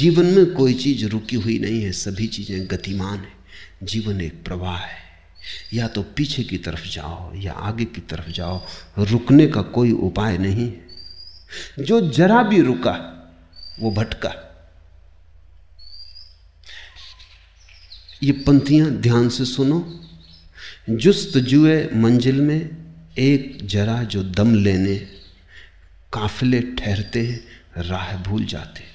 जीवन में कोई चीज़ रुकी हुई नहीं है, सभी चीज़ें गतिमान है। जीवन एक प्रवाह है। या तो पीछे की तरफ़ जाओ या आगे की तरफ़ जाओ, रुकने का कोई उपाय नहीं जो जरा भी रुका, वो भटका। ये पंक्तियाँ ध्यान से सुनो। जुस्त जुए मंजिल में एक जरा जो दम लेने, काफिले ठहरते हैं, राह भूल जाते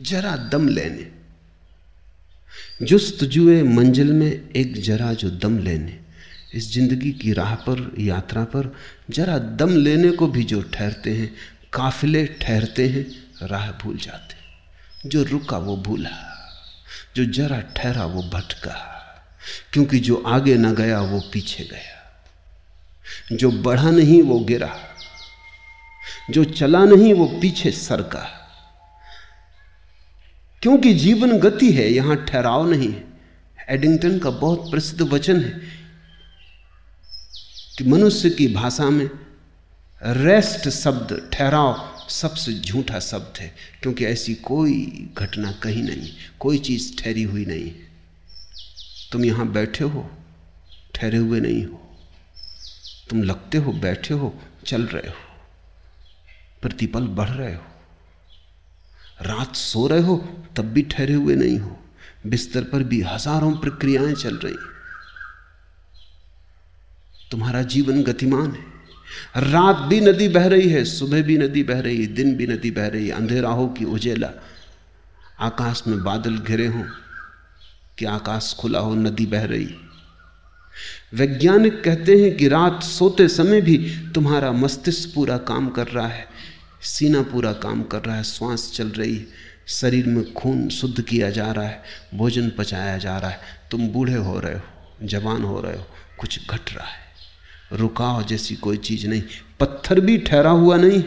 जरा दम लेने। जुस्त जुए मंजिल में एक जरा जो दम लेने। इस ज़िंदगी की राह पर, यात्रा पर जरा दम लेने को भी जो ठहरते हैं, काफिले ठहरते हैं, राह भूल जाते। हैं जो रुका वो भूला, जो जरा ठहरा वो भटका, क्योंकि जो आगे ना गया वो पीछे गया। जो बढ़ा नहीं वो गिरा, जो चला नहीं वो पीछे सरका। क्योंकि जीवन गति है, यहाँ ठहराव नहीं है। एडिंगटन का बहुत प्रसिद्ध वचन है कि मनुष्य की भाषा में रेस्ट शब्द, ठहराव सबसे झूठा शब्द है, क्योंकि ऐसी कोई घटना कहीं नहीं, कोई चीज़ ठहरी हुई नहीं। तुम यहाँ बैठे हो, ठहरे हुए नहीं हो। तुम लगते हो, बैठे हो, चल रहे हो, प्रतिपल बढ़ रहे हो। रात सो रहे हो, तब भी ठहरे हुए नहीं हो। बिस्तर पर भी हज़ारों प्रक्रियाएँ चल रही। तुम्हारा जीवन गतिमान है। रात भी नदी बह रही है, सुबह भी नदी बह रही है दिन भी नदी बह रही है अंधेरा हो कि उजेला। आकाश में बादल घिरे हों, कि आकाश खुला हो, नदी बह रही। वैज्ञानिक कहते हैं कि रात सोते समय भी तुम्हारा मस्तिष्क पूरा काम कर रहा है। सीना पूरा काम कर रहा है, श्वास चल रही है, शरीर में खून शुद्ध किया जा रहा है, भोजन पचाया जा रहा है। तुम बूढ़े हो रहे हो, जवान हो रहे हो, कुछ घट रहा है। रुकाव जैसी कोई चीज़ नहीं। पत्थर भी ठहरा हुआ नहीं,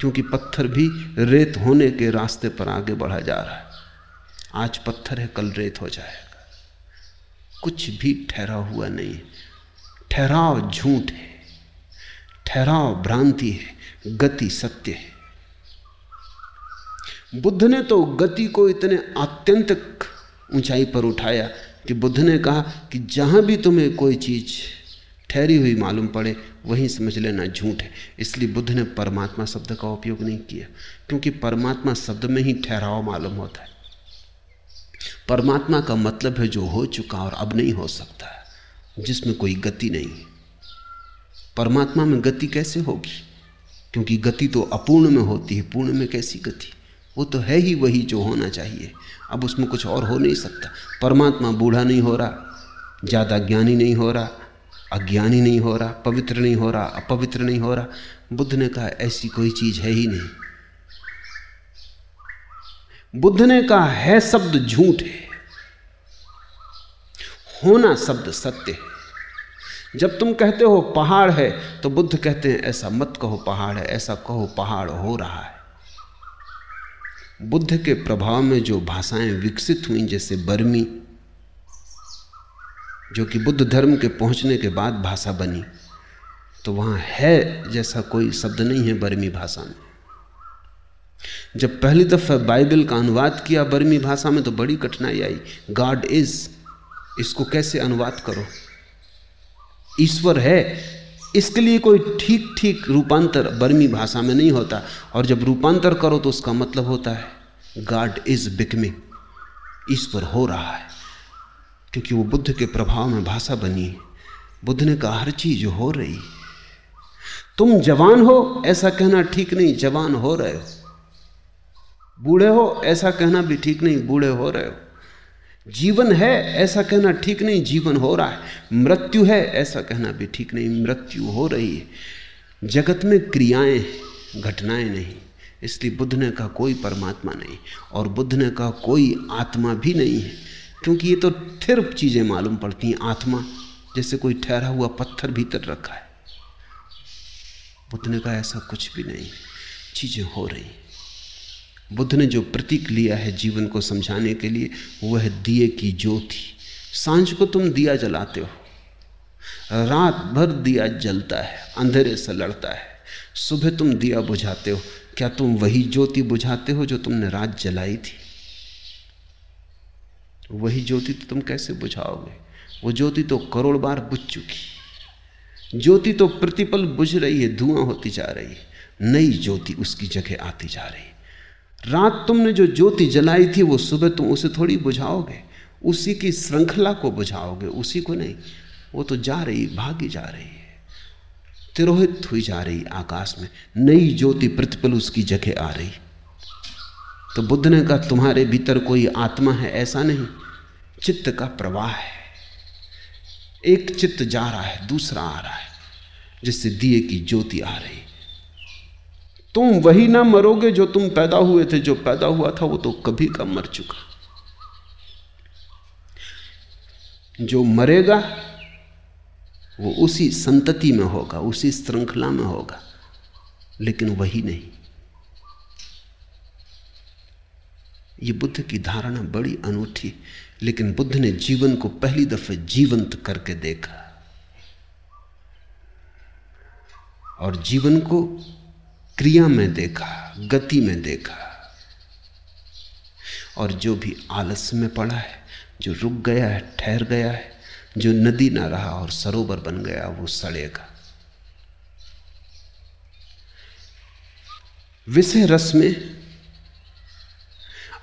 क्योंकि पत्थर भी रेत होने के रास्ते पर आगे बढ़ा जा रहा है। आज पत्थर है, कल रेत हो जाएगा। कुछ भी ठहरा हुआ नहीं। ठहराव झूठ है। ठहराव भ्रांति है। गति सत्य है। बुद्ध ने तो गति को इतने आत्यंतिक ऊंचाई पर उठाया कि बुद्ध ने कहा कि जहाँ भी तुम्हें कोई चीज़ ठहरी हुई मालूम पड़े, वहीं समझ लेना झूठ है। इसलिए बुद्ध ने परमात्मा शब्द का उपयोग नहीं किया, क्योंकि परमात्मा शब्द में ही ठहराव मालूम होता है। परमात्मा का मतलब है जो हो चुका और अब नहीं हो सकता, जिसमें कोई गति नहीं। परमात्मा में गति कैसे होगी? क्योंकि गति तो अपूर्ण में होती है, पूर्ण में कैसी गति? वो तो है ही वही जो होना चाहिए। अब उसमें कुछ और हो नहीं सकता। परमात्मा बूढ़ा नहीं हो रहा, ज़्यादा ज्ञानी नहीं हो रहा, अज्ञानी नहीं हो रहा, पवित्र नहीं हो रहा, अपवित्र नहीं हो रहा। बुद्ध ने कहा, ऐसी कोई चीज़ है ही नहीं। बुद्ध ने कहा, है शब्द झूठ है। होना शब्द सत्य है। जब तुम कहते हो पहाड़ है तो बुद्ध कहते हैं, ऐसा मत कहो पहाड़ है, ऐसा कहो पहाड़ हो रहा है. बुद्ध के प्रभाव में जो भाषाएँ विकसित हुई, जैसे बर्मी, जो कि बुद्ध धर्म के पहुँचने के बाद भाषा बनी तो वहाँ है जैसा कोई शब्द नहीं है बर्मी भाषा में। जब पहली दफ़ा बाइबल का अनुवाद किया बर्मी भाषा में तो बड़ी कठिनाई आई। गॉड इज़ इसको कैसे अनुवाद करो? ईश्वर है, इसके लिए कोई ठीक ठीक रूपांतर बर्मी भाषा में नहीं होता। और जब रूपांतर करो तो उसका मतलब होता है गॉड इज़ बिकमिंग ईश्वर हो रहा है, क्योंकि वो बुद्ध के प्रभाव में भाषा बनी है। बुद्ध ने कहा, हर चीज़ हो रही तुम जवान हो, ऐसा कहना ठीक नहीं, जवान हो रहे हो। बूढ़े हो, ऐसा कहना भी ठीक नहीं, बूढ़े हो रहे हो। जीवन है, ऐसा कहना ठीक नहीं, जीवन हो रहा है। मृत्यु है, ऐसा कहना भी ठीक नहीं, मृत्यु हो रही है। जगत में क्रियाएँ, घटनाएँ नहीं, इसलिए बुद्ध ने कहा कोई परमात्मा नहीं, और बुद्ध ने कहा कोई आत्मा भी नहीं है। क्योंकि ये तो थिर चीज़ें मालूम पड़ती हैं, आत्मा। जैसे कोई ठहरा हुआ पत्थर भीतर रखा है। बुद्ध ने कहा ऐसा कुछ भी नहीं, चीज़ें हो रही बुद्ध ने जो प्रतीक लिया है जीवन को समझाने के लिए, वह दिए की ज्योति। साँझ को तुम दिया जलाते हो। रात भर दिया जलता है, अंधेरे से लड़ता है। सुबह तुम दिया बुझाते हो। क्या तुम वही ज्योति बुझाते हो जो तुमने रात जलाई थी? वही ज्योति तो तुम कैसे बुझाओगे? वो ज्योति तो करोड़ बार बुझ चुकी। ज्योति तो प्रतिपल बुझ रही है, धुआँ होती जा रही है। नई ज्योति उसकी जगह आती जा रही है। रात तुमने जो ज्योति जलाई थी, वो सुबह तुम उसे थोड़ी बुझाओगे। उसी की श्रृंखला को बुझाओगे, उसी को नहीं। वो तो जा रही, भागी जा रही है। तिरोहित हुई जा रही आकाश में। नई ज्योति प्रतिपल उसकी जगह आ रही। तो बुद्ध ने कहा, तुम्हारे भीतर कोई आत्मा है? ऐसा नहीं। चित्त का प्रवाह है। एक चित्त जा रहा है, दूसरा आ रहा है, जिससे दिए की ज्योति आ रही। तुम वही ना मरोगे जो तुम पैदा हुए थे, जो पैदा हुआ था, वो तो कभी का मर चुका। जो मरेगा, वो उसी संतति में होगा, उसी श्रृंखला में होगा, लेकिन वही नहीं। ये बुद्ध की धारणा बड़ी अनूठी, लेकिन बुद्ध ने जीवन को पहली दफे जीवंत करके देखा। और जीवन को क्रिया में देखा, गति में देखा। और जो भी आलस में पड़ा है, जो रुक गया है, ठहर गया है, जो नदी ना रहा और सरोवर बन गया, वो सड़ेगा। विषय रस में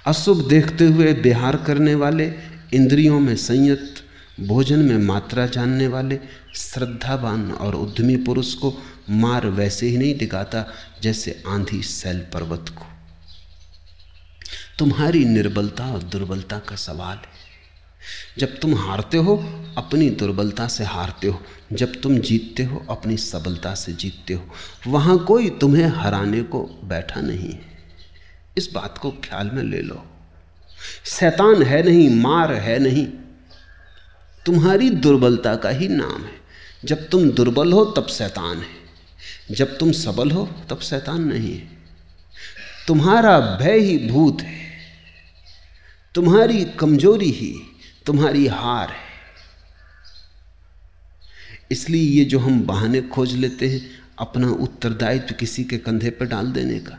अशुभ देखते हुए बिहार करने वाले, इंद्रियों में संयत, भोजन में मात्रा जानने वाले, श्रद्धावान और उद्यमी पुरुष को मार वैसे ही नहीं दिखाता जैसे आंधी सैल पर्वत को। तुम्हारी निर्बलता और दुर्बलता का सवाल है। जब तुम हारते हो, अपनी दुर्बलता से हारते हो। जब तुम जीतते हो, अपनी सबलता से जीतते हो। वहाँ कोई तुम्हें हराने को बैठा नहीं है। इस बात को ख्याल में ले लो। शैतान है नहीं, मार है नहीं। तुम्हारी दुर्बलता का ही नाम है। जब तुम दुर्बल हो, तब शैतान है। जब तुम सबल हो, तब शैतान नहीं है। तुम्हारा भय ही भूत है। तुम्हारी कमज़ोरी ही तुम्हारी हार है। इसलिए ये जो हम बहाने खोज लेते हैं, अपना उत्तरदायित्व किसी के कंधे पर डाल देने का,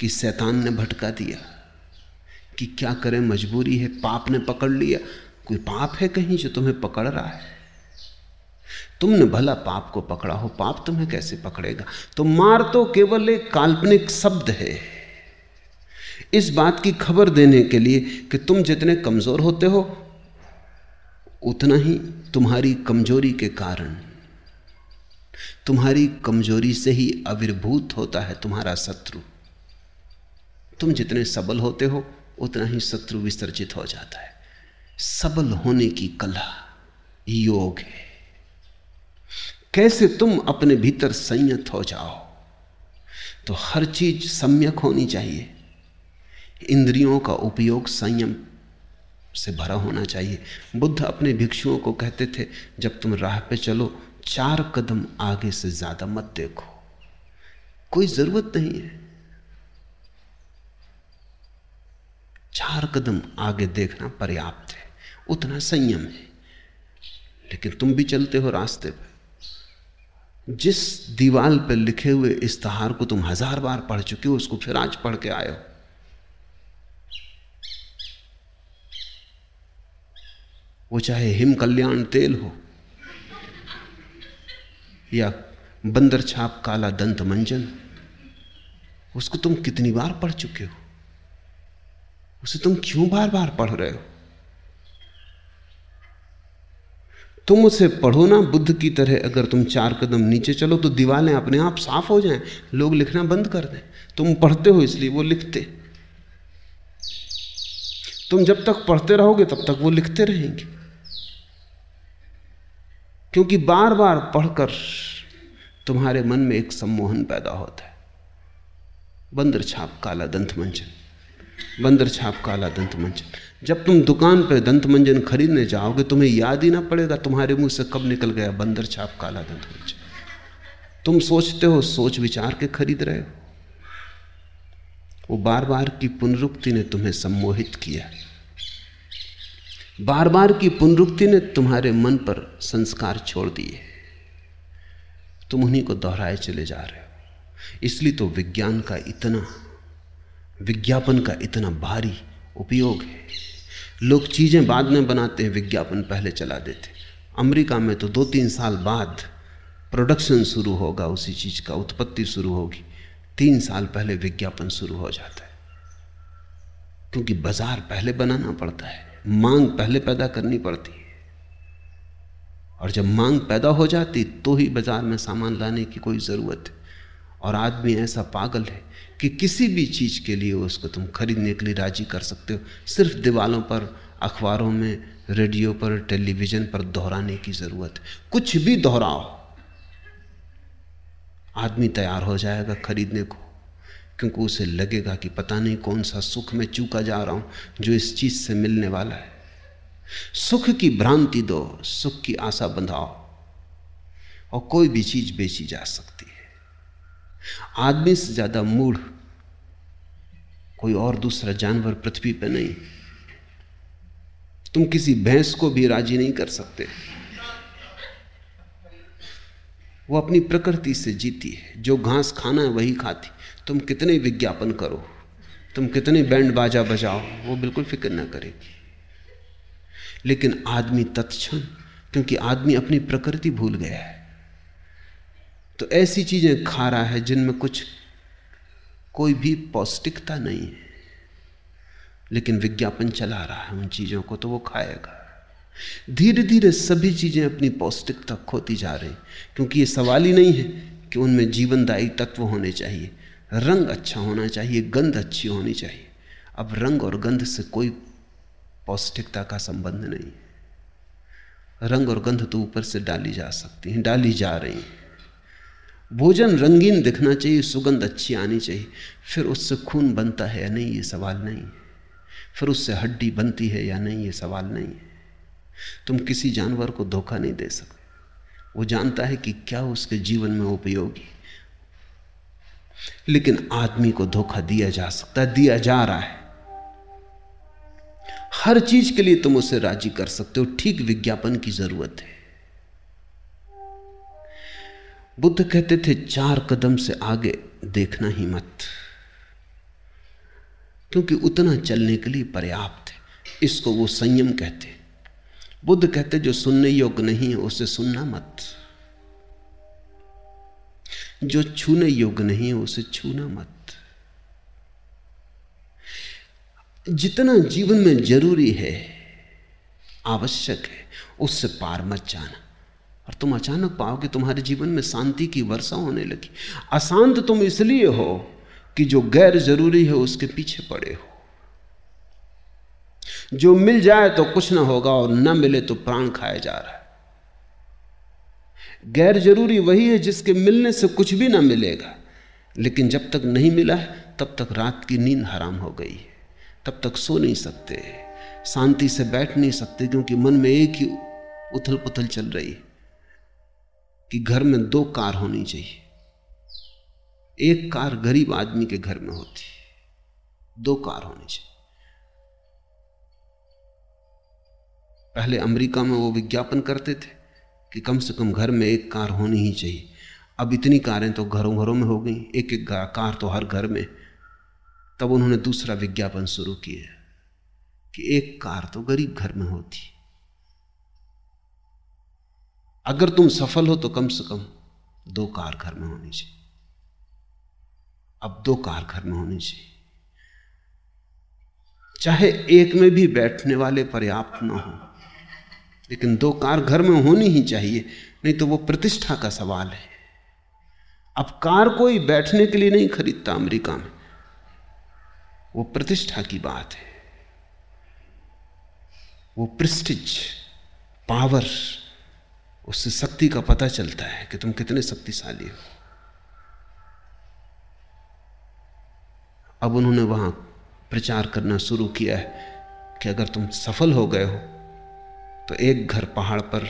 कि शैतान ने भटका दिया, कि क्या करें, मजबूरी है, पाप ने पकड़ लिया। कोई पाप है कहीं जो तुम्हें पकड़ रहा है? तुमने भला पाप को पकड़ा हो, पाप तुम्हें कैसे पकड़ेगा? तो मार तो केवल एक काल्पनिक शब्द है। इस बात की खबर देने के लिए कि तुम जितने कमज़ोर होते हो, उतना ही तुम्हारी कमज़ोरी के कारण। तुम्हारी कमज़ोरी से ही आविर्भूत होता है तुम्हारा शत्रु। तुम जितने सबल होते हो, उतना ही शत्रु विसर्जित हो जाता है। सबल होने की कला, योग है। कैसे तुम अपने भीतर संयत हो जाओ? तो हर चीज़ सम्यक होनी चाहिए। इंद्रियों का उपयोग संयम से भरा होना चाहिए। बुद्ध अपने भिक्षुओं को कहते थे, जब तुम राह पे चलो, चार कदम आगे से ज़्यादा मत देखो। कोई ज़रूरत नहीं है। चार कदम आगे देखना पर्याप्त है। उतना संयम है। लेकिन तुम भी चलते हो रास्ते पर। जिस दीवाल पर लिखे हुए इश्तहार को तुम हज़ार बार पढ़ चुके हो, उसको फिर आज पढ़ के आए हो। वो चाहे हिम कल्याण तेल हो, या बंदर छाप काला दंत मंजन, उसको तुम कितनी बार पढ़ चुके हो? उसे तुम क्यों बार बार पढ़ रहे हो? तुम उसे पढ़ो ना, बुद्ध की तरह अगर तुम चार कदम नीचे चलो तो दीवारें अपने आप साफ़ हो जाएँ, लोग लिखना बंद कर दें। तुम पढ़ते हो इसलिए वो लिखते। तुम जब तक पढ़ते रहोगे तब तक वो लिखते रहेंगे। क्योंकि बार बार पढ़कर तुम्हारे मन में एक सम्मोहन पैदा होता है। बंदर छाप काला दंत मंचन। बंदर छाप काला दंत मंचन। जब तुम दुकान पर दंत मंजन खरीदने जाओगे, तुम्हें याद ही ना पड़ेगा, तुम्हारे मुँह से कब निकल गया बंदर छाप काला दंत मंजन। तुम सोचते हो, सोच विचार के खरीद रहे हो। वो बार बार की पुनरुक्ति ने तुम्हें सम्मोहित किया। बार बार की पुनरुक्ति ने तुम्हारे मन पर संस्कार छोड़ दिए। तुम उन्हीं को दोहराए चले जा रहे हो। इसलिए तो विज्ञान का इतना, विज्ञापन का इतना भारी उपयोग है। लोग चीज़ें बाद में बनाते हैं, विज्ञापन पहले चला देते अमेरिका में तो दो तीन साल बाद प्रोडक्शन शुरू होगा, उसी चीज़ का उत्पत्ति शुरू होगी। तीन साल पहले विज्ञापन शुरू हो जाता है। क्योंकि बाज़ार पहले बनाना पड़ता है, मांग पहले पैदा करनी पड़ती है। और जब मांग पैदा हो जाती तो ही बाज़ार में सामान लाने की कोई ज़रूरत है। और आदमी ऐसा पागल है कि किसी भी चीज़ के लिए उसको तुम खरीदने के लिए राज़ी कर सकते हो। सिर्फ़ दीवालों पर, अखबारों में, रेडियो पर, टेलीविज़न पर दोहराने की ज़रूरत है। कुछ भी दोहराओ, आदमी तैयार हो जाएगा खरीदने को। क्योंकि उसे लगेगा कि पता नहीं कौन सा सुख में चूका जा रहा हूँ, जो इस चीज़ से मिलने वाला है। सुख की भ्रांति दो, सुख की आशा बंधाओ, और कोई भी चीज़ बेची जा सकती आदमी से ज़्यादा मूढ़ कोई और दूसरा जानवर पृथ्वी पर नहीं। तुम किसी भैंस को भी राज़ी नहीं कर सकते। वो अपनी प्रकृति से जीती है। जो घास खाना है वही खाती। तुम कितने विज्ञापन करो। तुम कितने बैंड बाजा बजाओ, वो बिल्कुल फ़िक्र ना करेगी। लेकिन आदमी तत्क्षण, क्योंकि आदमी अपनी प्रकृति भूल गया है। तो ऐसी चीज़ें खा रहा है जिनमें कुछ कोई भी पौष्टिकता नहीं है। लेकिन विज्ञापन चला रहा है उन चीज़ों को तो वो खाएगा। धीरे धीरे सभी चीज़ें अपनी पौष्टिकता खोती जा रही क्योंकि ये सवाल ही नहीं है कि उनमें जीवनदायी तत्व होने चाहिए। रंग अच्छा होना चाहिए, गंध अच्छी होनी चाहिए। अब रंग और गंध से कोई पौष्टिकता का संबंध नहीं है। रंग और गंध तो ऊपर से डाली जा सकती हैं, डाली जा रही हैं। भोजन रंगीन दिखना चाहिए, सुगंध अच्छी आनी चाहिए। फिर उससे खून बनता है या नहीं, ये सवाल नहीं। है फिर उससे हड्डी बनती है या नहीं, ये सवाल नहीं। है तुम किसी जानवर को धोखा नहीं दे सकते। वो जानता है कि क्या उसके जीवन में उपयोगी। लेकिन आदमी को धोखा दिया जा सकता है, दिया जा रहा है। हर चीज़ के लिए तुम उसे राज़ी कर सकते हो, ठीक विज्ञापन की ज़रूरत है। बुद्ध कहते थे, चार कदम से आगे देखना ही मत, क्योंकि उतना चलने के लिए पर्याप्त है। इसको वो संयम कहते बुद्ध कहते, जो सुनने योग्य नहीं है, उसे सुनना मत। जो छूने योग्य नहीं है, उसे छूना मत। जितना जीवन में ज़रूरी है, आवश्यक है, उससे पार मत जाना। और तुम अचानक पाओगे तुम्हारे जीवन में शांति की वर्षा होने लगी। अशांत तुम इसलिए हो कि जो गैर ज़रूरी है उसके पीछे पड़े हो। जो मिल जाए तो कुछ ना होगा और न मिले तो प्राण खाया जा रहा है। गैर ज़रूरी वही है जिसके मिलने से कुछ भी ना मिलेगा। लेकिन जब तक नहीं मिला है, तब तक रात की नींद हराम हो गई है। तब तक सो नहीं सकते। शांति से बैठ नहीं सकते क्योंकि मन में एक ही उथल पुथल चल रही है। कि घर में दो कार होनी चाहिए। एक कार गरीब आदमी के घर में होती दो कार होनी चाहिए। पहले अमेरिका में वो विज्ञापन करते थे कि कम से कम घर में एक कार होनी ही चाहिए। अब इतनी कारें तो घरों घरों में हो गई, एक एक कार तो हर घर में। तब उन्होंने दूसरा विज्ञापन शुरू किया कि एक कार तो गरीब घर में होती अगर तुम सफल हो तो कम से कम दो कार घर में होनी चाहिए। अब दो कार घर में होनी चाहिए। चाहे एक में भी बैठने वाले पर्याप्त ना हो, लेकिन दो कार घर में होनी ही चाहिए, नहीं तो वो प्रतिष्ठा का सवाल है। अब कार कोई बैठने के लिए नहीं खरीदता अमेरिका में, वो प्रतिष्ठा की बात है। वो प्रिस्टिज पावर उससे शक्ति का पता चलता है कि तुम कितने शक्तिशाली हो। अब उन्होंने वहाँ प्रचार करना शुरू किया है कि अगर तुम सफल हो गए हो तो एक घर पहाड़ पर,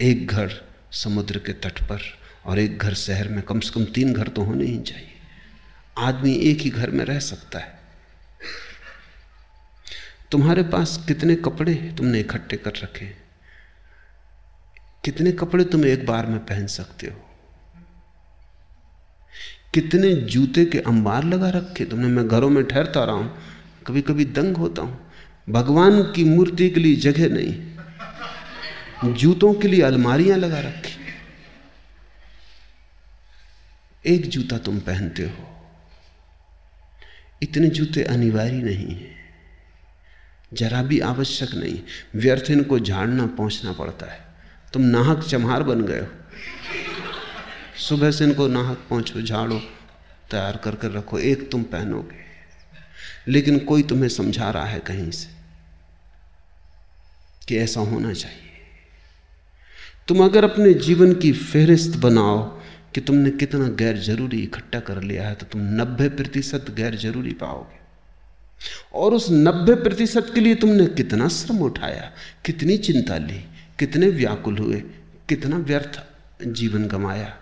एक घर समुद्र के तट पर और एक घर शहर में कम से कम तीन घर तो होने ही चाहिए। आदमी एक ही घर में रह सकता है। तुम्हारे पास कितने कपड़े तुमने इकट्ठे कर रखे कितने कपड़े तुम एक बार में पहन सकते हो? कितने जूते के अंबार लगा रखे? तुमने, मैं घरों में ठहरता रहा हूँ कभी कभी दंग होता हूँ। भगवान की मूर्ति के लिए जगह नहीं, जूतों के लिए अलमारियाँ लगा रखी। एक जूता तुम पहनते हो। इतने जूते अनिवार्य नहीं है। जरा भी आवश्यक नहीं, व्यर्थ इनको झाड़ना पहुँचना पड़ता है। तुम नाहक चम्हार बन गए हो। सुबह से इनको नाहक पहुंचो, झाड़ो तैयार कर कर रखो, एक तुम पहनोगे। लेकिन कोई तुम्हें समझा रहा है कहीं से कि ऐसा होना चाहिए। तुम अगर अपने जीवन की फेहरिस्त बनाओ कि तुमने कितना गैर ज़रूरी इकट्ठा कर लिया है तो तुम नब्बे प्रतिशत गैर ज़रूरी पाओगे। और उस नब्बे प्रतिशत के लिए तुमने कितना श्रम उठाया, कितनी चिंता ली कितने व्याकुल हुए, कितना व्यर्थ जीवन गमाया।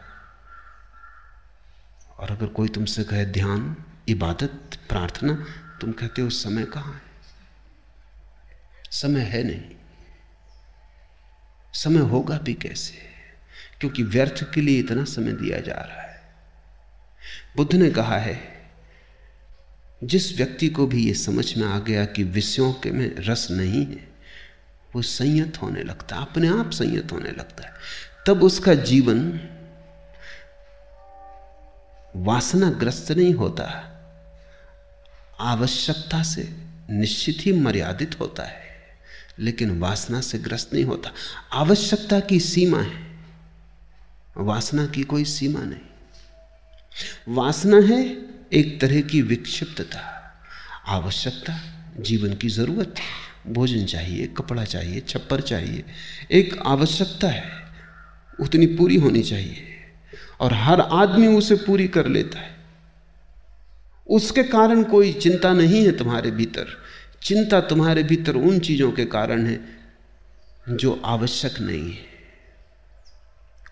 और अगर कोई तुमसे कहे, ध्यान, इबादत, प्रार्थना, तुम कहते हो समय कहाँ है? समय है नहीं। समय होगा भी कैसे? क्योंकि व्यर्थ के लिए इतना समय दिया जा रहा है। बुद्ध ने कहा है, जिस व्यक्ति को भी यह समझ में आ गया कि विषयों के में रस नहीं है वो संयत होने लगता है, अपने आप संयत होने लगता है। तब उसका जीवन वासनाग्रस्त नहीं होता, आवश्यकता से निश्चित ही मर्यादित होता है, लेकिन वासना से ग्रस्त नहीं होता। आवश्यकता की सीमा है, वासना की कोई सीमा नहीं। वासना है एक तरह की विक्षिप्तता, आवश्यकता जीवन की ज़रूरत है। भोजन चाहिए, कपड़ा चाहिए, छप्पर चाहिए, एक आवश्यकता है, उतनी पूरी होनी चाहिए। और हर आदमी उसे पूरी कर लेता है। उसके कारण कोई चिंता नहीं है तुम्हारे भीतर। चिंता तुम्हारे भीतर उन चीज़ों के कारण है जो आवश्यक नहीं है।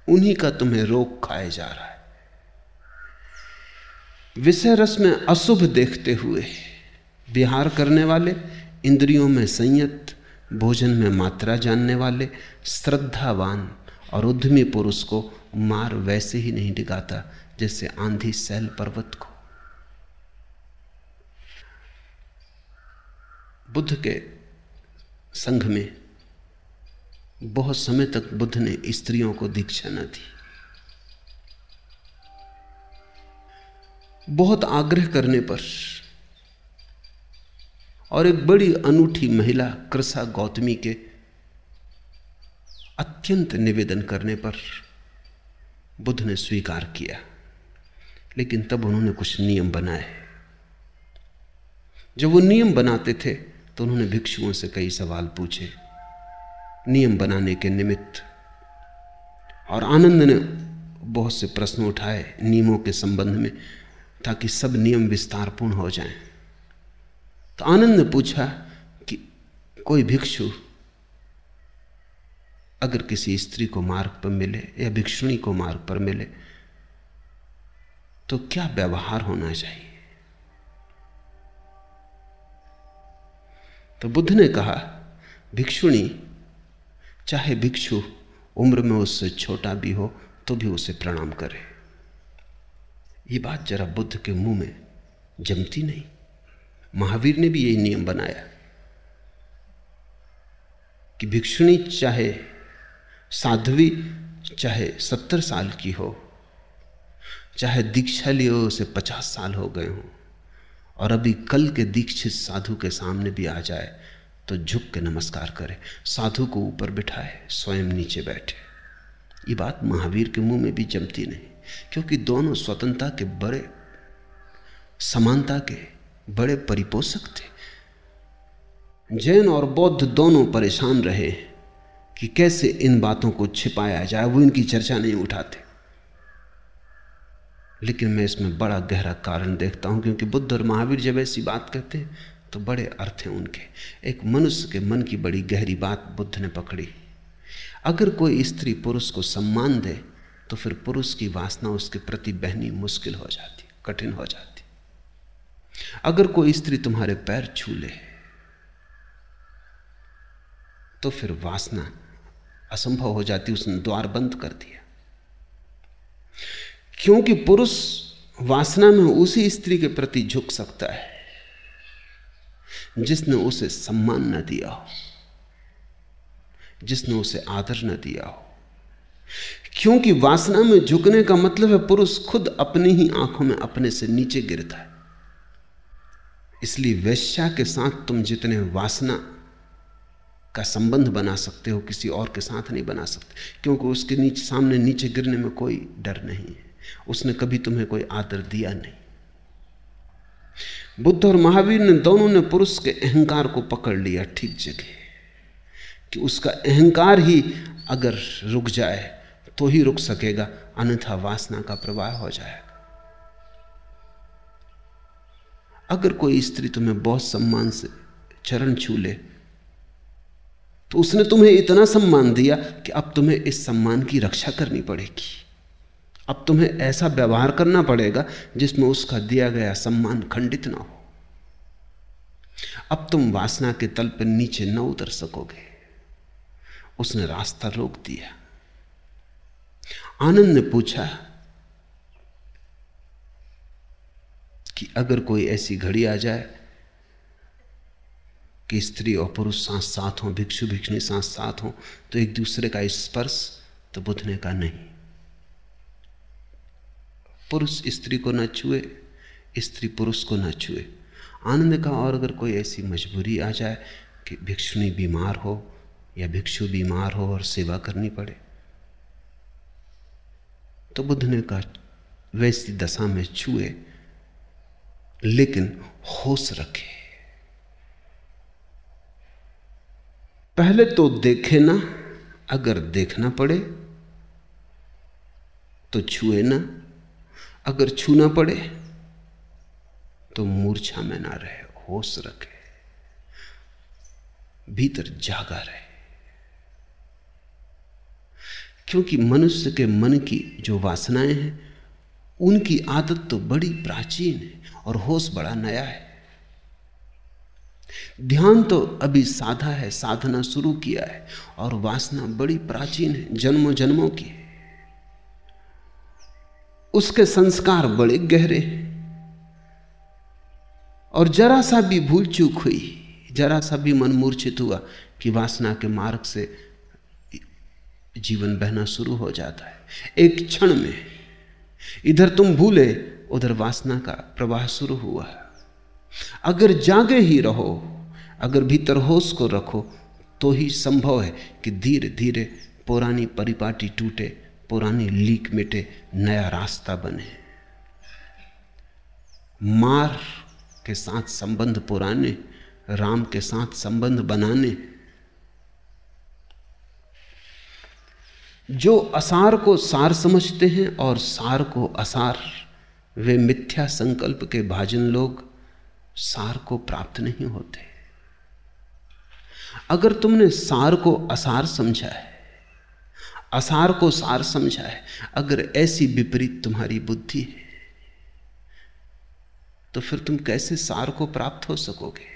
उन्हीं का तुम्हें रोग खाए जा रहा है। विषय रस में अशुभ देखते हुए, विहार करने वाले इंद्रियों में संयत, भोजन में मात्रा जानने वाले, श्रद्धावान और उद्यमी पुरुष को मार वैसे ही नहीं डिगाता जैसे आंधी सैल पर्वत को। बुद्ध के संघ में बहुत समय तक बुद्ध ने स्त्रियों को दीक्षा न दी। बहुत आग्रह करने पर और एक बड़ी अनूठी महिला कृषा गौतमी के अत्यंत निवेदन करने पर बुद्ध ने स्वीकार किया। लेकिन तब उन्होंने कुछ नियम बनाए। जब वो नियम बनाते थे तो उन्होंने भिक्षुओं से कई सवाल पूछे। नियम बनाने के निमित्त और आनंद ने बहुत से प्रश्न उठाए नियमों के संबंध में, ताकि सब नियम विस्तारपूर्ण हो जाएँ। तो आनंद ने पूछा कि कोई भिक्षु अगर किसी स्त्री को मार्ग पर मिले या भिक्षुणी को मार्ग पर मिले तो क्या व्यवहार होना चाहिए? तो बुद्ध ने कहा, भिक्षुणी, चाहे भिक्षु उम्र में उससे छोटा भी हो तो भी उसे प्रणाम करे। ये बात जरा बुद्ध के मुँह में जमती नहीं। महावीर ने भी यही नियम बनाया कि भिक्षुणी चाहे साध्वी चाहे सत्तर साल की हो, चाहे दीक्षा लिए उसे पचास साल हो गए हों, और अभी कल के दीक्षित साधु के सामने भी आ जाए तो झुक के नमस्कार करे। साधु को ऊपर बिठाए, स्वयं नीचे बैठे। ये बात महावीर के मुँह में भी जमती नहीं, क्योंकि दोनों स्वतंत्रता के बड़े समानता के बड़े परिपोषक थे। जैन और बौद्ध दोनों परेशान रहे कि कैसे इन बातों को छिपाया जाए, वो इनकी चर्चा नहीं उठाते। लेकिन मैं इसमें बड़ा गहरा कारण देखता हूँ, क्योंकि बुद्ध और महावीर जब ऐसी बात कहते हैं तो बड़े अर्थ हैं उनके। एक मनुष्य के मन की बड़ी गहरी बात बुद्ध ने पकड़ी। अगर कोई स्त्री पुरुष को सम्मान दे तो फिर पुरुष की वासना उसके प्रति बहनी मुश्किल हो जाती, कठिन हो जाती। अगर कोई स्त्री तुम्हारे पैर छू ले तो फिर वासना असंभव हो जाती, उसने द्वार बंद कर दिया। क्योंकि पुरुष वासना में उसी स्त्री के प्रति झुक सकता है, जिसने उसे सम्मान न दिया हो, जिसने उसे आदर न दिया हो। क्योंकि वासना में झुकने का मतलब है पुरुष खुद अपनी ही आँखों में अपने से नीचे गिरता है। इसलिए वैश्या के साथ तुम जितने वासना का संबंध बना सकते हो, किसी और के साथ नहीं बना सकते। क्योंकि उसके नीचे, सामने नीचे गिरने में कोई डर नहीं है। उसने कभी तुम्हें कोई आदर दिया नहीं। बुद्ध और महावीर ने दोनों ने पुरुष के अहंकार को पकड़ लिया ठीक जगह। कि उसका अहंकार ही अगर रुक जाए तो ही रुक सकेगा, अन्यथा वासना का प्रवाह हो जाएगा। अगर कोई स्त्री तुम्हें बहुत सम्मान से चरण छू ले तो उसने तुम्हें इतना सम्मान दिया कि अब तुम्हें इस सम्मान की रक्षा करनी पड़ेगी। अब तुम्हें ऐसा व्यवहार करना पड़ेगा जिसमें उसका दिया गया सम्मान खंडित ना हो। अब तुम वासना के तल पर नीचे न उतर सकोगे। उसने रास्ता रोक दिया। आनंद ने पूछा कि अगर कोई ऐसी घड़ी आ जाए कि स्त्री और पुरुष साथ साथ हों, भिक्षु भिक्षुणी साथ साथ हों तो एक दूसरे का स्पर्श तो बुद्ध ने कहा नहीं। पुरुष स्त्री को न छुए, स्त्री पुरुष को न छुए। आनंद का और अगर कोई ऐसी मजबूरी आ जाए कि भिक्षुणी बीमार हो या भिक्षु बीमार हो और सेवा करनी पड़े तो बुद्ध ने कहा वैसी दशा में छुए लेकिन होश रखे। पहले तो देखे ना, अगर देखना पड़े तो छुए ना। अगर छूना पड़े तो मूर्छा में ना रहे, होश रखे। भीतर जागा रहे। क्योंकि मनुष्य के मन की जो वासनाएँ हैं उनकी आदत तो बड़ी प्राचीन है और होश बड़ा नया है। ध्यान तो अभी साधा है, साधना शुरू किया है और वासना बड़ी प्राचीन है जन्मों जन्मों की है। उसके संस्कार बड़े गहरे हैं और जरा सा भी भूल चूक हुई, जरा सा भी मन मूर्छित हुआ कि वासना के मार्ग से जीवन बहना शुरू हो जाता है। एक क्षण में इधर तुम भूले, उधर वासना का प्रवाह शुरू हुआ अगर जागे ही रहो, अगर भीतर होश को रखो तो ही संभव है कि धीरे धीरे पुरानी परिपाटी टूटे, पुरानी लीक मिटे, नया रास्ता बने। मार के साथ संबंध पुराने, राम के साथ संबंध बनाने जो असार को सार समझते हैं और सार को असार। वे मिथ्या संकल्प के भाजन लोग सार को प्राप्त नहीं होते। अगर तुमने सार को असार समझा है, असार को सार समझा है, अगर ऐसी विपरीत तुम्हारी बुद्धि है तो फिर तुम कैसे सार को प्राप्त हो सकोगे?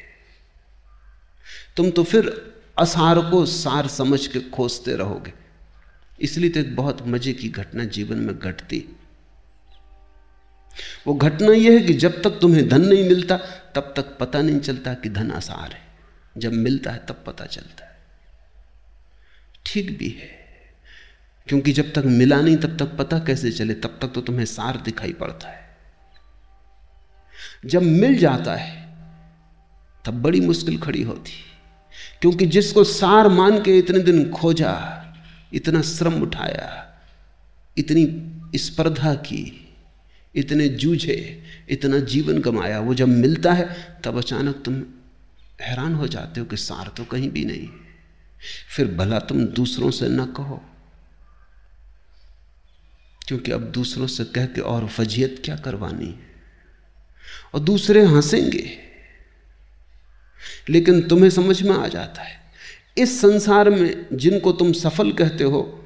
तुम तो फिर असार को सार समझ के खोजते रहोगे। इसलिए तो एक बहुत मज़े की घटना जीवन में घटती। वो घटना यह है कि जब तक तुम्हें धन नहीं मिलता, तब तक पता नहीं चलता कि धन आसार है। जब मिलता है, तब पता चलता है। ठीक भी है। क्योंकि जब तक मिला नहीं, तब तक पता कैसे चले? तब तक तो तुम्हें सार दिखाई पड़ता है। जब मिल जाता है, तब बड़ी मुश्किल खड़ी होती। क्योंकि जिसको सार मान के इतने दिन खोजा इतना श्रम उठाया, इतनी स्पर्धा की, इतने जूझे, इतना जीवन कमाया वो जब मिलता है, तब अचानक तुम हैरान हो जाते हो कि सार तो कहीं भी नहीं। फिर भला तुम दूसरों से न कहो, क्योंकि अब दूसरों से कह के और फजीयत क्या करवानी और दूसरे हंसेंगे, लेकिन तुम्हें समझ में आ जाता है इस संसार में जिनको तुम सफल कहते हो,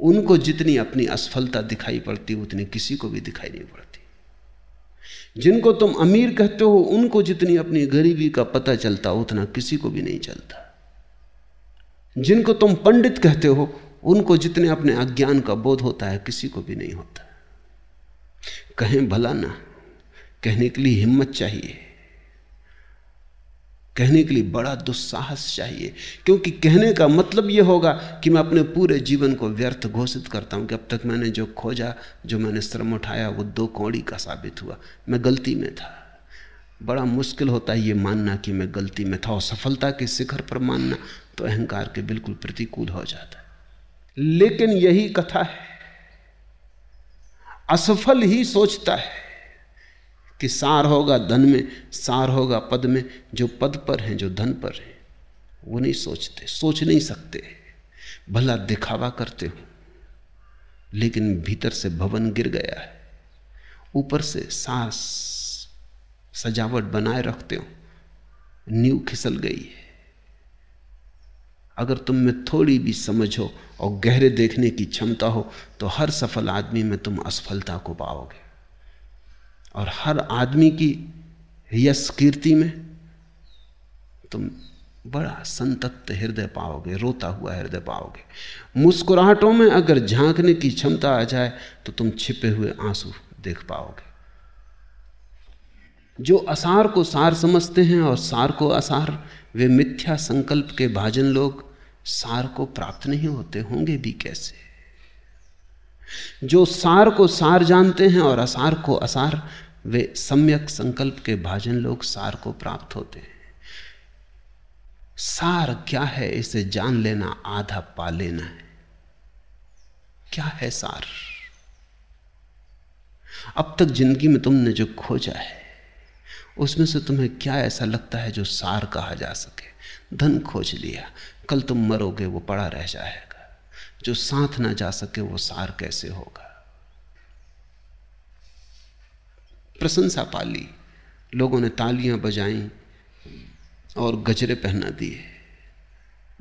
उनको जितनी अपनी असफलता दिखाई पड़ती, उतनी किसी को भी दिखाई नहीं पड़ती। जिनको तुम अमीर कहते हो, उनको जितनी अपनी गरीबी का पता चलता, उतना किसी को भी नहीं चलता। जिनको तुम पंडित कहते हो, उनको जितने अपने अज्ञान का बोध होता है, किसी को भी नहीं होता। कहें, भला ना, कहने के लिए हिम्मत चाहिए। कहने के लिए बड़ा दुस्साहस चाहिए। क्योंकि कहने का मतलब ये होगा कि मैं अपने पूरे जीवन को व्यर्थ घोषित करता हूँ कि अब तक मैंने जो खोजा, जो मैंने श्रम उठाया, वो दो कौड़ी का साबित हुआ। मैं गलती में था। बड़ा मुश्किल होता है ये मानना कि मैं गलती में था और सफलता के शिखर पर मानना तो अहंकार के बिल्कुल प्रतिकूल हो जाता है। लेकिन यही कथा है। असफल ही सोचता है। कि सार होगा धन में, सार होगा पद में, जो पद पर हैं, जो धन पर हैं। वो नहीं सोचते, सोच नहीं सकते। भला दिखावा करते हो। लेकिन भीतर से भवन गिर गया है। ऊपर से सांस सजावट बनाए रखते हो। नींव खिसल गई है। अगर तुम में थोड़ी भी समझ हो और गहरे देखने की क्षमता हो तो हर सफल आदमी में तुम असफलता को पाओगे। और हर आदमी की यश कीर्ति में तुम बड़ा संतप्त हृदय पाओगे, रोता हुआ हृदय पाओगे। मुस्कुराहटों में अगर झांकने की क्षमता आ जाए तो तुम छिपे हुए आँसू देख पाओगे। जो असार को सार समझते हैं और सार को असार, वे मिथ्या संकल्प के भाजन लोग, सार को प्राप्त नहीं होते, होंगे भी कैसे? जो सार को सार जानते हैं और असार को असार वे सम्यक संकल्प के भाजन लोग सार को प्राप्त होते हैं। सार क्या है इसे जान लेना, आधा पा लेना है। क्या है सार? अब तक ज़िंदगी में तुमने जो खोजा है, उसमें से तुम्हें क्या ऐसा लगता है जो सार कहा जा सके? धन खोज लिया, कल तुम मरोगे, वो पड़ा रह जाएगा। जो साथ ना जा सके, वो सार कैसे होगा? प्रशंसा पाली। लोगों ने तालियाँ बजाई और गजरे पहना दिए।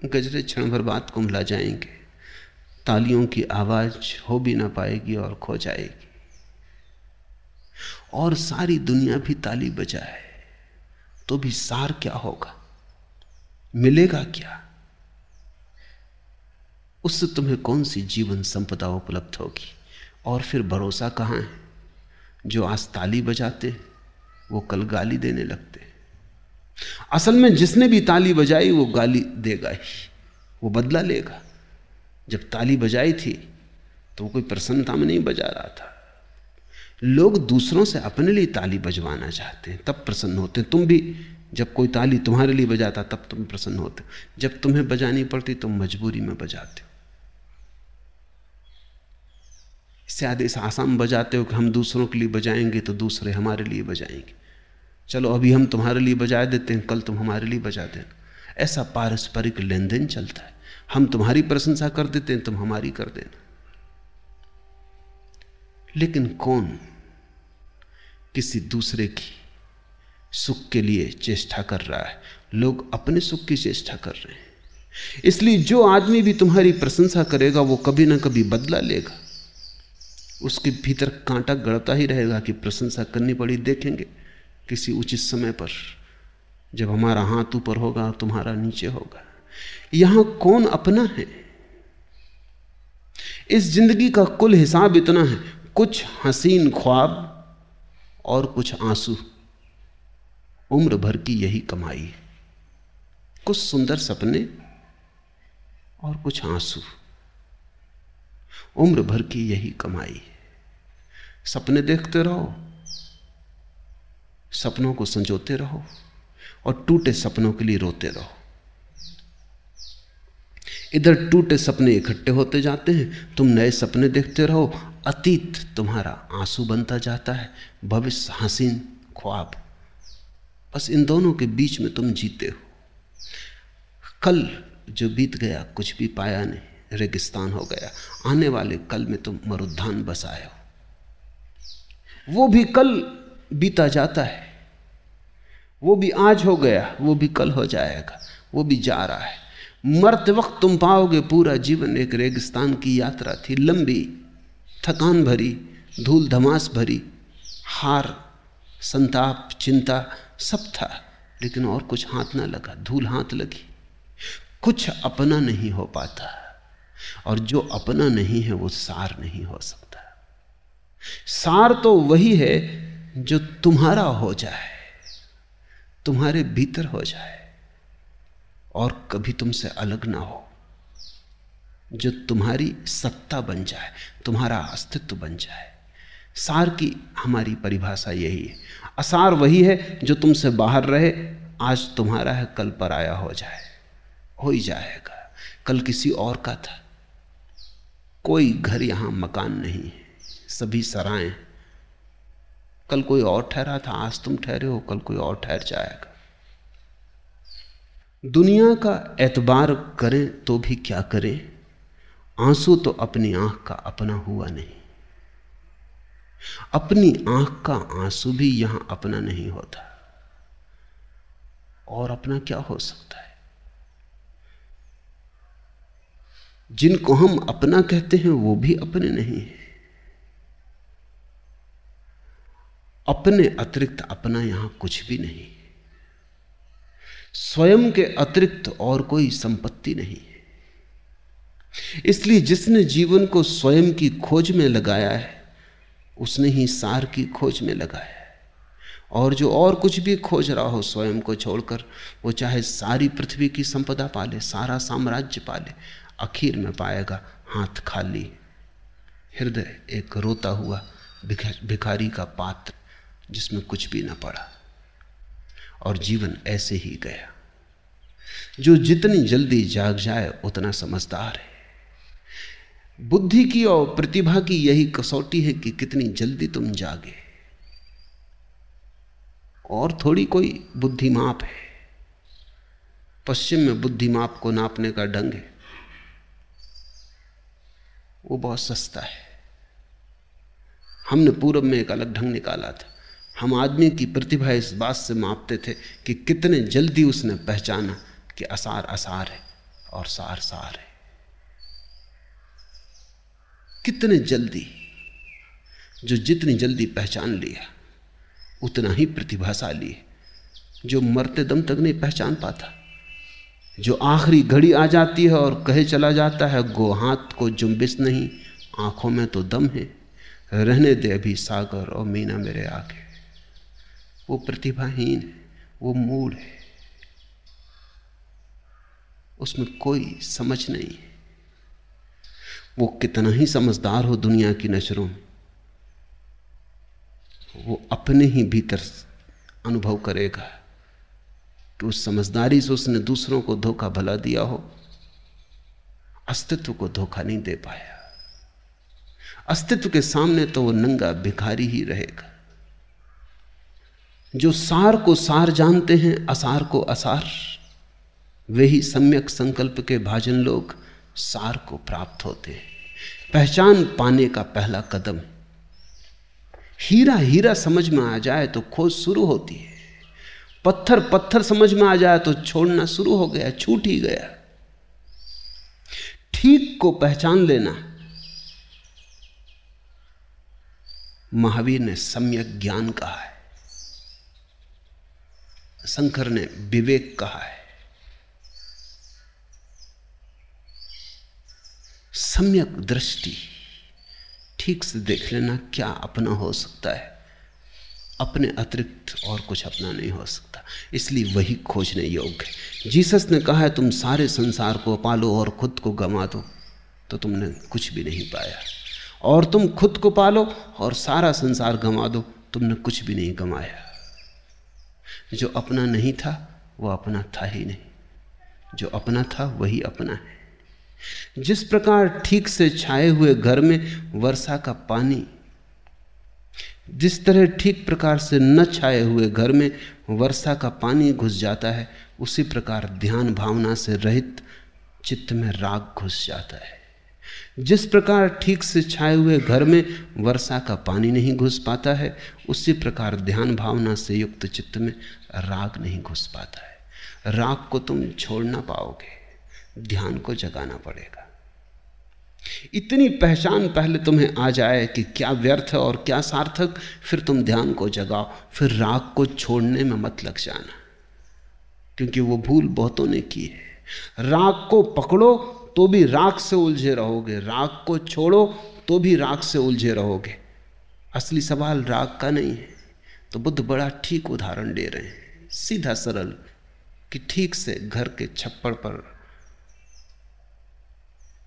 गजरे क्षण भर बाद कुंभला जाएँगे। तालियों की आवाज़ हो भी ना पाएगी और खो जाएगी। और सारी दुनिया भी ताली बजाए तो भी सार क्या होगा? मिलेगा क्या? उससे तुम्हें कौन सी जीवन संपदा उपलब्ध होगी? और फिर भरोसा कहाँ है? जो आज ताली बजाते, वो कल गाली देने लगते। असल में जिसने भी ताली बजाई, वो गाली देगा ही, वो बदला लेगा। जब ताली बजाई थी तो कोई प्रसन्नता में नहीं बजा रहा था। लोग दूसरों से अपने लिए ताली बजवाना चाहते हैं, तब प्रसन्न होते हैं। तुम भी, जब कोई ताली तुम्हारे लिए बजाता, तब तुम प्रसन्न होते जब तुम्हें बजानी पड़ती तुम मजबूरी में बजाते हो। शायद इस आसाम बजाते हो कि हम दूसरों के लिए बजाएँगे तो दूसरे हमारे लिए बजाएँगे। चलो, अभी हम तुम्हारे लिए बजा देते हैं, कल तुम हमारे लिए बजा देना। ऐसा पारस्परिक लेन देन चलता है। हम तुम्हारी प्रशंसा कर देते हैं, तुम हमारी कर देना। लेकिन कौन किसी दूसरे की सुख के लिए चेष्टा कर रहा है? लोग अपने सुख की चेष्टा कर रहे हैं। इसलिए जो आदमी भी तुम्हारी प्रशंसा करेगा, वो कभी ना कभी बदला लेगा। उसके भीतर कांटा गड़ता ही रहेगा कि प्रशंसा करनी पड़ी, देखेंगे किसी उचित समय पर। जब हमारा हाथ ऊपर होगा, तुम्हारा नीचे होगा। यहाँ कौन अपना है? इस ज़िंदगी का कुल हिसाब इतना है, कुछ हसीन ख्वाब और कुछ आँसू। उम्र भर की यही कमाई कुछ सुंदर सपने और कुछ आँसू। उम्र भर की यही कमाई है। सपने देखते रहो, सपनों को संजोते रहो और टूटे सपनों के लिए रोते रहो। इधर टूटे सपने इकट्ठे होते जाते हैं, तुम नए सपने देखते रहो, अतीत तुम्हारा आँसू बनता जाता है, भविष्य हसीन ख्वाब। बस इन दोनों के बीच में तुम जीते हो। कल जो बीत गया, कुछ भी पाया नहीं, रेगिस्तान हो गया, आने वाले कल में तुम मरुद्धान बसाए हो। वो भी कल बीता जाता है। वो भी आज हो गया, वो भी कल हो जाएगा, वो भी जा रहा है। मरते वक्त तुम पाओगे पूरा जीवन एक रेगिस्तान की यात्रा थी। लंबी, थकान भरी, धूल धमास भरी, हार, संताप, चिंता, सब था, लेकिन और कुछ हाथ ना लगा, धूल हाथ लगी। कुछ अपना नहीं हो पाता, और जो अपना नहीं है वो सार नहीं हो सकता। सार तो वही है जो तुम्हारा हो जाए, तुम्हारे भीतर हो जाए, और कभी तुमसे अलग ना हो, जो तुम्हारी सत्ता बन जाए, तुम्हारा अस्तित्व बन जाए। सार की हमारी परिभाषा यही है। असार वही है जो तुमसे बाहर रहे, आज तुम्हारा है, कल पराया हो जाए, हो ही जाएगा। कल किसी और का था। कोई घर यहाँ मकान नहीं है। सभी सराएँ। कल कोई और ठहरा था, आज तुम ठहरे हो, कल कोई और ठहर जाएगा। दुनिया का एतबार करें तो भी क्या करें? आँसू तो अपनी आँख का अपना हुआ नहीं। अपनी आँख का आँसू भी यहाँ अपना नहीं होता। और अपना क्या हो सकता है? जिनको हम अपना कहते हैं, वो भी अपने नहीं है। अपने अतिरिक्त अपना यहाँ कुछ भी नहीं स्वयं के अतिरिक्त और कोई संपत्ति नहीं है। इसलिए जिसने जीवन को स्वयं की खोज में लगाया है, उसने ही सार की खोज में लगाया है। और जो और कुछ भी खोज रहा हो स्वयं को छोड़कर, वो चाहे सारी पृथ्वी की संपदा पाले, सारा साम्राज्य पाले आखिर में पाएगा, हाथ खाली। हृदय एक रोता हुआ भिखारी का पात्र। जिसमें कुछ भी ना पड़ा। और जीवन ऐसे ही गया। जो जितनी जल्दी जाग जाए, उतना समझदार है। बुद्धि की और प्रतिभा की यही कसौटी है कि कितनी जल्दी तुम जागे। और थोड़ी कोई बुद्धिमाप है। पश्चिम में बुद्धिमाप को नापने का ढंग है। वो बहुत सस्ता है। हमने पूर्व में एक अलग ढंग निकाला था। हम आदमी की प्रतिभा इस बात से मापते थे कि कितने जल्दी उसने पहचाना कि असार असार है और सार सार है। कितने जल्दी, जो जितनी जल्दी पहचान लिया, उतना ही प्रतिभाशाली है। जो मरते दम तक नहीं पहचान पाता, जो आखिरी घड़ी आ जाती है और कहे चला जाता है, गो हाथ को जुम्बिस नहीं, आँखों में तो दम है, रहने दे अभी सागर और मीना मेरे आगे। वो प्रतिभाहीन है, वो मूड है। उसमें कोई समझ नहीं है। वो कितना ही समझदार हो दुनिया की नज़रों में, वो अपने ही भीतर अनुभव करेगा कि उस समझदारी से उसने दूसरों को धोखा भला दिया हो, अस्तित्व को धोखा नहीं दे पाया। अस्तित्व के सामने तो वो नंगा भिखारी ही रहेगा। जो सार को सार जानते हैं, असार को असार। वे ही सम्यक संकल्प के भाजन लोग सार को प्राप्त होते हैं। पहचान पाने का पहला कदम। हीरा हीरा समझ में आ जाए तो खोज शुरू होती है। पत्थर पत्थर समझ में आ जाए तो छोड़ना शुरू हो गया, छूट ही गया। ठीक को पहचान लेना। महावीर ने सम्यक ज्ञान कहा है। शंकर ने विवेक कहा है। सम्यक दृष्टि, ठीक से देख लेना क्या अपना हो सकता है। अपने अतिरिक्त और कुछ अपना नहीं हो सकता, इसलिए वही खोजने योग्य है। जीसस ने कहा है, तुम सारे संसार को पालो और खुद को गंवा दो तो तुमने कुछ भी नहीं पाया। और तुम खुद को पालो और सारा संसार गंवा दो, तुमने कुछ भी नहीं गंवाया। जो अपना नहीं था वह अपना था ही नहीं। जो अपना था, वही अपना है। जिस प्रकार ठीक से छाए हुए घर में वर्षा का पानी, जिस तरह ठीक प्रकार से न छाए हुए घर में वर्षा का पानी घुस जाता है, उसी प्रकार ध्यान भावना से रहित चित्त में राग घुस जाता है। जिस प्रकार ठीक से छाए हुए घर में वर्षा का पानी नहीं घुस पाता है, उसी प्रकार ध्यान भावना से युक्त चित्त में राग नहीं घुस पाता है। राग को तुम छोड़ ना पाओगे, ध्यान को जगाना पड़ेगा। इतनी पहचान पहले तुम्हें आ जाए कि क्या व्यर्थ है और क्या सार्थक, फिर तुम ध्यान को जगाओ, फिर राग को छोड़ने में मत लग जाना। क्योंकि वो भूल बहुतों ने की है। राग को पकड़ो तो भी राख से उलझे रहोगे। राग को छोड़ो तो भी राख से उलझे रहोगे। असली सवाल राग का नहीं है। तो बुद्ध बड़ा ठीक उदाहरण दे रहे हैं। सीधा सरल कि ठीक से घर के छप्पड़ पर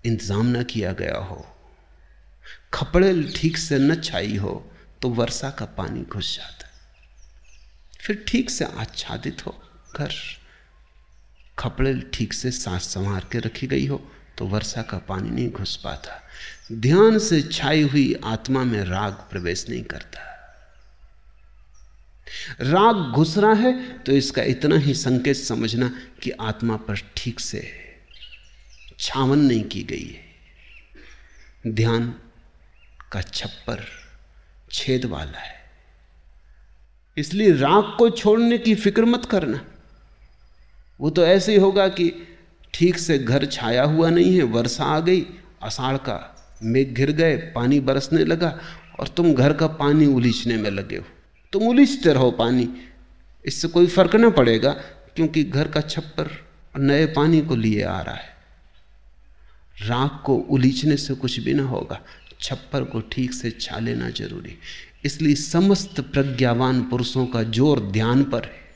इंतज़ाम न किया गया हो। खपड़े ठीक से न छाई हो तो वर्षा का पानी घुस जाता फिर ठीक से आच्छादित हो, घर। खपड़े ठीक से सांस संवार के रखी गई हो तो वर्षा का पानी नहीं घुस पाता। ध्यान से छाई हुई आत्मा में राग प्रवेश नहीं करता। राग घुस रहा है तो इसका इतना ही संकेत समझना कि आत्मा पर ठीक से छावन नहीं की गई है। ध्यान का छप्पर छेद वाला है। इसलिए राग को छोड़ने की फ़िक्र मत करना। वो तो ऐसे ही होगा कि ठीक से घर छाया हुआ नहीं है, वर्षा आ गई अषाढ़ का मेघ घिर गए, पानी बरसने लगा और तुम घर का पानी उलीचने में लगे हो। तुम उलीचते रहो पानी। इससे कोई फ़र्क ना पड़ेगा, क्योंकि घर का छप्पर नए पानी को लिए आ रहा है। राख को उलीचने से कुछ भी ना होगा, छप्पर को ठीक से छा लेना ज़रूरी। इसलिए समस्त प्रज्ञावान पुरुषों का ज़ोर ध्यान पर है।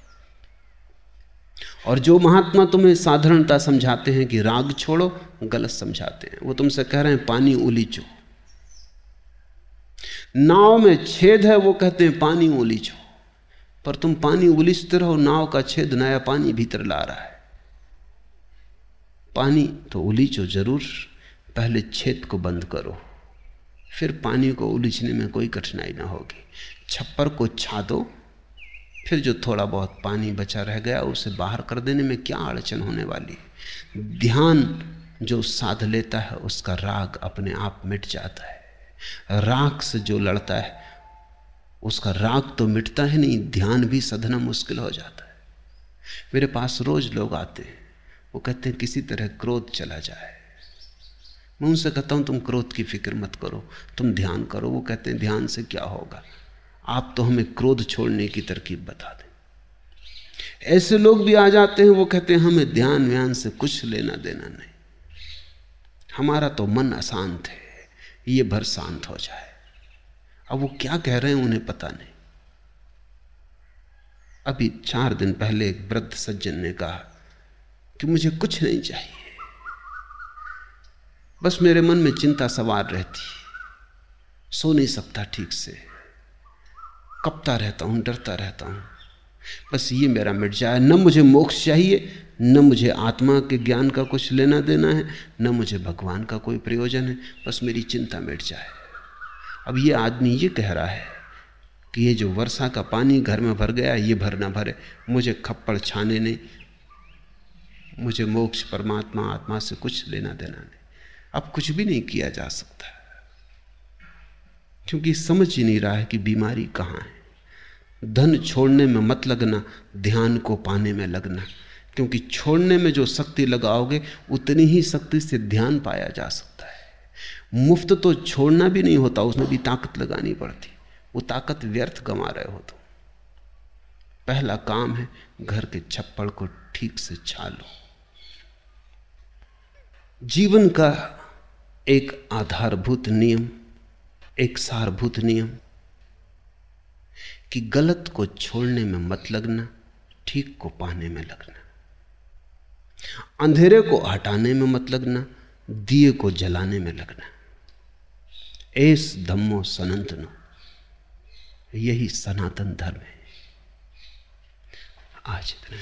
और जो महात्मा तुम्हें साधारणता समझाते हैं कि राग छोड़ो, गलत समझाते हैं। वो तुमसे कह रहे हैं, पानी उलीचो। नाव में छेद है, वो कहते हैं, पानी उलीचो। पर तुम पानी उलीचते रहो, नाव का छेद नया पानी भीतर ला रहा है। पानी तो उलीचो ज़रूर, पहले छेद को बंद करो। फिर पानी को उलीचने में कोई कठिनाई ना होगी। छप्पर को छा दो फिर जो थोड़ा बहुत पानी बचा रह गया, उसे बाहर कर देने में क्या अड़चन होने वाली? ध्यान जो साध लेता है, उसका राग अपने आप मिट जाता है। राग से जो लड़ता है, उसका राग तो मिटता है नहीं, ध्यान भी सधना मुश्किल हो जाता है। मेरे पास रोज लोग आते हैं, वो कहते हैं, किसी तरह क्रोध चला जाए। मैं उनसे कहता हूँ, तुम क्रोध की फ़िक्र मत करो, तुम ध्यान करो। वो कहते हैं, ध्यान से क्या होगा? आप तो हमें क्रोध छोड़ने की तरकीब बता दें। ऐसे लोग भी आ जाते हैं, वो कहते हैं, हमें ध्यान व्यान से कुछ लेना देना नहीं। हमारा तो मन अशांत है, ये भर शांत हो जाए। अब वो क्या कह रहे हैं उन्हें पता नहीं। अभी चार दिन पहले एक वृद्ध सज्जन ने कहा कि मुझे कुछ नहीं चाहिए। बस मेरे मन में चिंता सवार रहती सो नहीं सकता ठीक से। कपता रहता हूँ, डरता रहता हूँ। बस ये मेरा मिट जाए न मुझे मोक्ष चाहिए, न मुझे आत्मा के ज्ञान का कुछ लेना देना है, न मुझे भगवान का कोई प्रयोजन है। बस मेरी चिंता मिट जाए अब ये आदमी ये कह रहा है कि ये जो वर्षा का पानी घर में भर गया ये भर ना भरे। मुझे खप्पड़ छाने नहीं, मुझे मोक्ष परमात्मा आत्मा से कुछ लेना देना नहीं। अब कुछ भी नहीं किया जा सकता। क्योंकि समझ ही नहीं रहा है कि बीमारी कहाँ है। धन छोड़ने में मत लगना, ध्यान को पाने में लगना, क्योंकि छोड़ने में जो शक्ति लगाओगे, उतनी ही शक्ति से ध्यान पाया जा सकता है। मुफ़्त तो छोड़ना भी नहीं होता, उसमें भी ताकत लगानी पड़ती। वो ताकत व्यर्थ गंवा रहे हो तो पहला काम है, घर के छप्पड़ को ठीक से छालो। जीवन का एक आधारभूत नियम एक सारभूत नियम कि गलत को छोड़ने में मत लगना, ठीक को पाने में लगना। अंधेरे को हटाने में मत लगना, दिए को जलाने में लगना। एस धम्मो सनंतनो, यही सनातन धर्म है। आज इतना